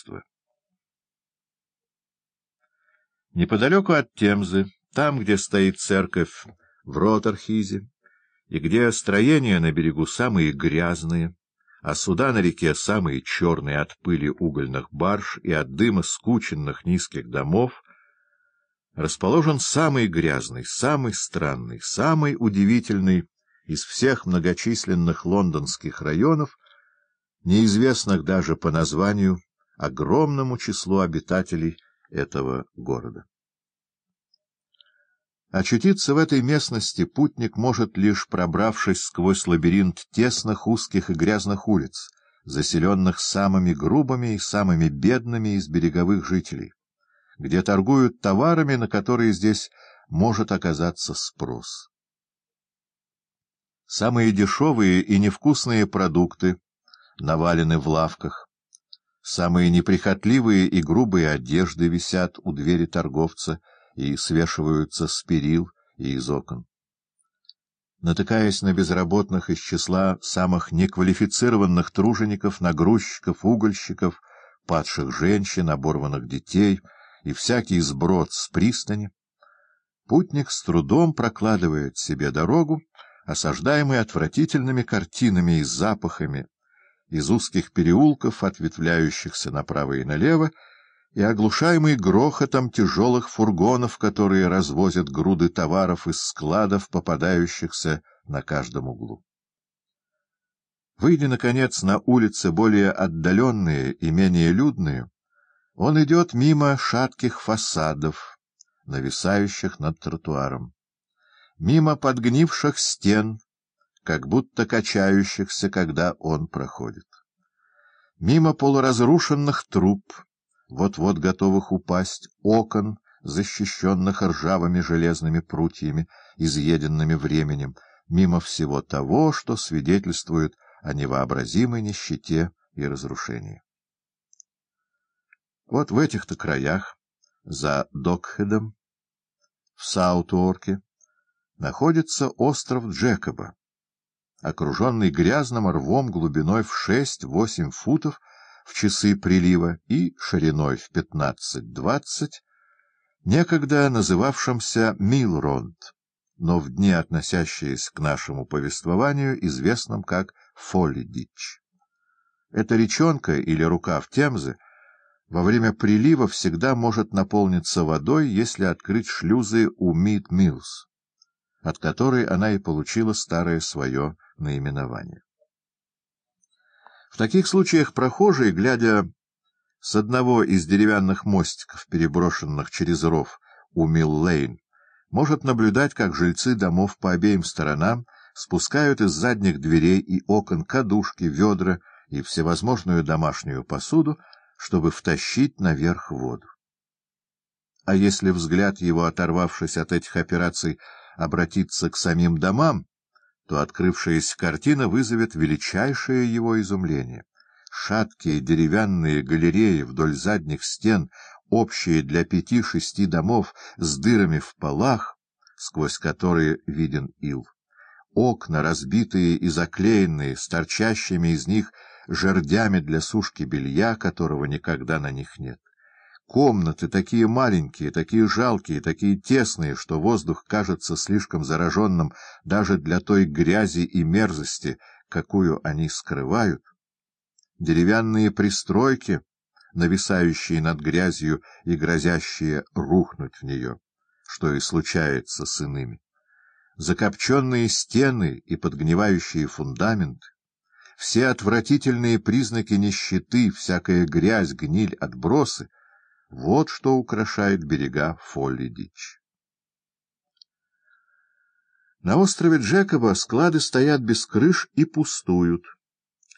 богатства. Неподалеку от Темзы, там, где стоит церковь в Ротархизе, и где строения на берегу самые грязные, а суда на реке самые черные от пыли угольных барж и от дыма скученных низких домов, расположен самый грязный, самый странный, самый удивительный из всех многочисленных лондонских районов, неизвестных даже по названию огромному числу обитателей этого города. Очутиться в этой местности путник может лишь пробравшись сквозь лабиринт тесных, узких и грязных улиц, заселенных самыми грубыми и самыми бедными из береговых жителей, где торгуют товарами, на которые здесь может оказаться спрос. Самые дешевые и невкусные продукты навалены в лавках, самые неприхотливые и грубые одежды висят у двери торговца — и свешиваются с перил и из окон. Натыкаясь на безработных из числа самых неквалифицированных тружеников, нагрузчиков, угольщиков, падших женщин, оборванных детей и всякий сброд с пристани, путник с трудом прокладывает себе дорогу, осаждаемый отвратительными картинами и запахами из узких переулков, ответвляющихся направо и налево, и оглушаемый грохотом тяжелых фургонов, которые развозят груды товаров из складов, попадающихся на каждом углу. Выйдя, наконец, на улицы более отдаленные и менее людные, он идет мимо шатких фасадов, нависающих над тротуаром, мимо подгнивших стен, как будто качающихся, когда он проходит, мимо полуразрушенных труб, вот-вот готовых упасть, окон, защищенных ржавыми железными прутьями, изъеденными временем, мимо всего того, что свидетельствует о невообразимой нищете и разрушении. Вот в этих-то краях, за Докхедом, в Саутуорке, находится остров Джекоба, окруженный грязным рвом глубиной в шесть-восемь футов, в часы прилива и шириной в пятнадцать-двадцать, некогда называвшимся Милронд, но в дни, относящиеся к нашему повествованию, известным как Фолли-Дич. Эта речонка или рукав Темзы во время прилива всегда может наполниться водой, если открыть шлюзы у Лид-Миллс, от которой она и получила старое свое наименование. В таких случаях прохожий, глядя с одного из деревянных мостиков, переброшенных через ров у Милл-Лейн, может наблюдать, как жильцы домов по обеим сторонам спускают из задних дверей и окон кадушки, ведра и всевозможную домашнюю посуду, чтобы втащить наверх воду. А если взгляд его, оторвавшись от этих операций, обратиться к самим домам, то открывшаяся картина вызовет величайшее его изумление. Шаткие деревянные галереи вдоль задних стен, общие для пяти-шести домов с дырами в полах, сквозь которые виден ил. Окна, разбитые и заклеенные, с торчащими из них жердями для сушки белья, которого никогда на них нет. Комнаты такие маленькие, такие жалкие, такие тесные, что воздух кажется слишком зараженным даже для той грязи и мерзости, какую они скрывают. Деревянные пристройки, нависающие над грязью и грозящие рухнуть в нее, что и случается с иными. Закопченные стены и подгнивающие фундаменты, все отвратительные признаки нищеты, всякая грязь, гниль, отбросы — вот что украшает берега Фолли-Дич. На острове Джекоба склады стоят без крыш и пустуют.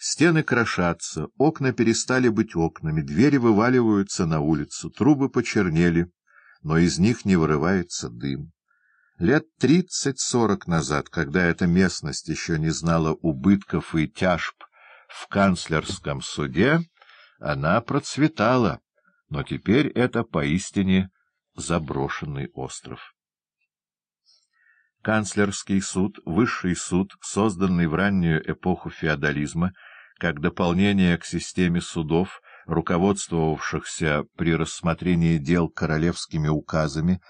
Стены крошатся, окна перестали быть окнами, двери вываливаются на улицу, трубы почернели, но из них не вырывается дым. Лет тридцать-сорок назад, когда эта местность еще не знала убытков и тяжб в канцлерском суде, она процветала но теперь это поистине заброшенный остров. Канцлерский суд, высший суд, созданный в раннюю эпоху феодализма, как дополнение к системе судов, руководствовавшихся при рассмотрении дел королевскими указами